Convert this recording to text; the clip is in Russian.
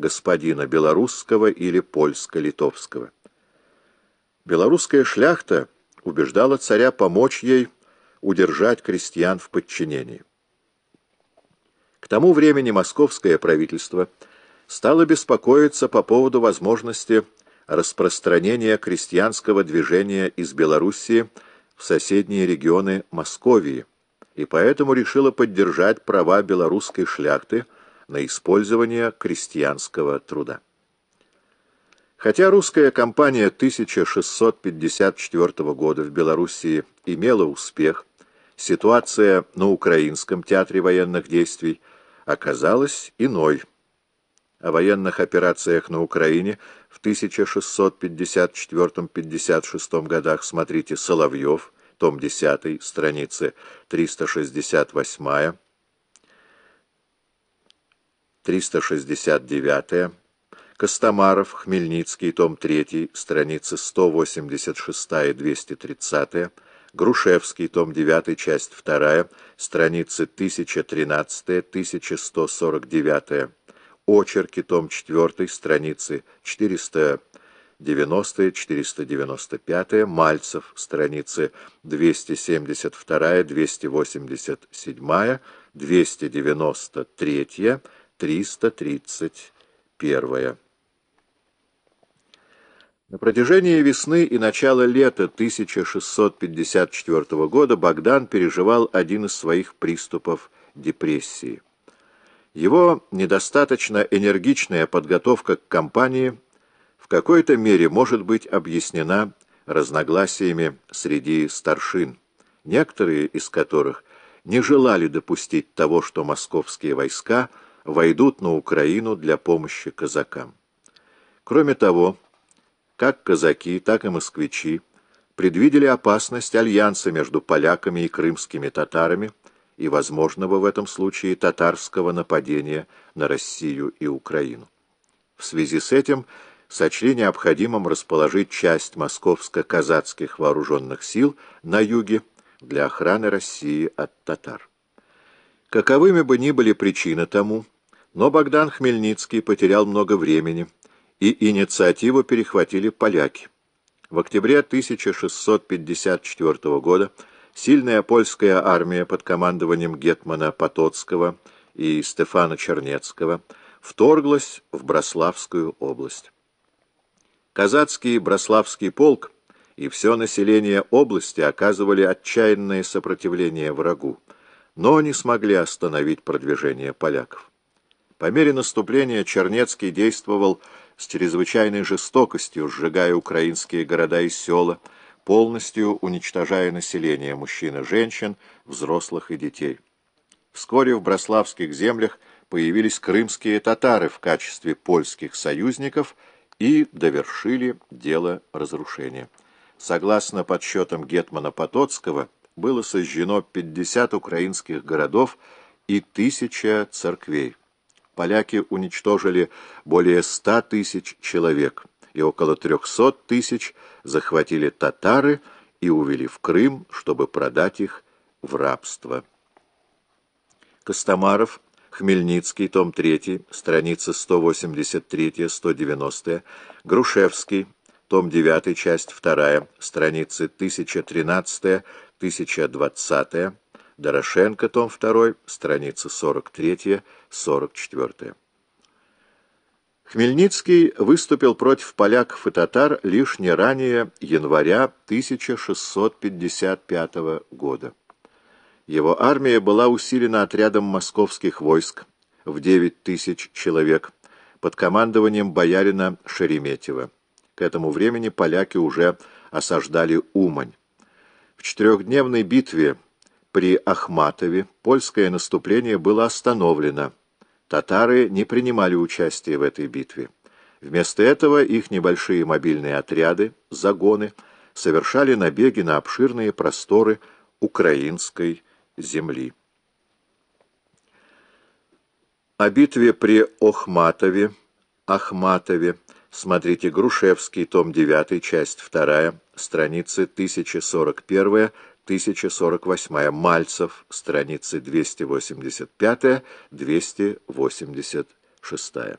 господина белорусского или польско-литовского. Белорусская шляхта убеждала царя помочь ей удержать крестьян в подчинении. К тому времени московское правительство стало беспокоиться по поводу возможности распространения крестьянского движения из Белоруссии в соседние регионы Московии, и поэтому решила поддержать права белорусской шляхты на использование крестьянского труда. Хотя русская кампания 1654 года в Белоруссии имела успех, ситуация на Украинском театре военных действий оказалась иной. О военных операциях на Украине в 1654-56 годах смотрите «Соловьев», том 10, страницы 368 369 Костомаров, Хмельницкий, том 3, страницы 186-230, Грушевский, том 9, часть 2, страницы 1013-1149, Очерки, том 4, страницы 490-495, Мальцев, страницы 272-287, 293, 331. На протяжении весны и начала лета 1654 года Богдан переживал один из своих приступов депрессии. Его недостаточно энергичная подготовка к кампании в какой-то мере может быть объяснена разногласиями среди старшин, некоторые из которых не желали допустить того, что московские войска войдут на Украину для помощи казакам. Кроме того, как казаки, так и москвичи предвидели опасность альянса между поляками и крымскими татарами и возможного в этом случае татарского нападения на Россию и Украину. В связи с этим сочли необходимым расположить часть московско-казацких вооруженных сил на юге для охраны России от татар. Каковыми бы ни были причины тому, но Богдан Хмельницкий потерял много времени – и инициативу перехватили поляки. В октябре 1654 года сильная польская армия под командованием гетмана Потоцкого и Стефана Чернецкого вторглась в Брославскую область. Казацкий Брославский полк и все население области оказывали отчаянное сопротивление врагу, но не смогли остановить продвижение поляков. По мере наступления Чернецкий действовал с чрезвычайной жестокостью, сжигая украинские города и села, полностью уничтожая население мужчин и женщин, взрослых и детей. Вскоре в Брославских землях появились крымские татары в качестве польских союзников и довершили дело разрушения. Согласно подсчетам Гетмана Потоцкого, было сожжено 50 украинских городов и тысяча церквей поляки уничтожили более ста тысяч человек, и около трехсот тысяч захватили татары и увели в Крым, чтобы продать их в рабство. Костомаров, Хмельницкий, том 3, страница 183-190, Грушевский, том 9, часть 2, страницы 1013-1020, Дорошенко, том 2, страница 43-44. Хмельницкий выступил против поляков и татар лишь не ранее января 1655 года. Его армия была усилена отрядом московских войск в 9 тысяч человек под командованием боярина Шереметьева. К этому времени поляки уже осаждали Умань. В четырехдневной битве при Ахматове польское наступление было остановлено. Татары не принимали участия в этой битве. Вместо этого их небольшие мобильные отряды, загоны, совершали набеги на обширные просторы украинской земли. О битве при Охматове, Ахматове, смотрите Грушевский, том 9, часть 2, страницы 1041 1048. Мальцев, страницы 285-286.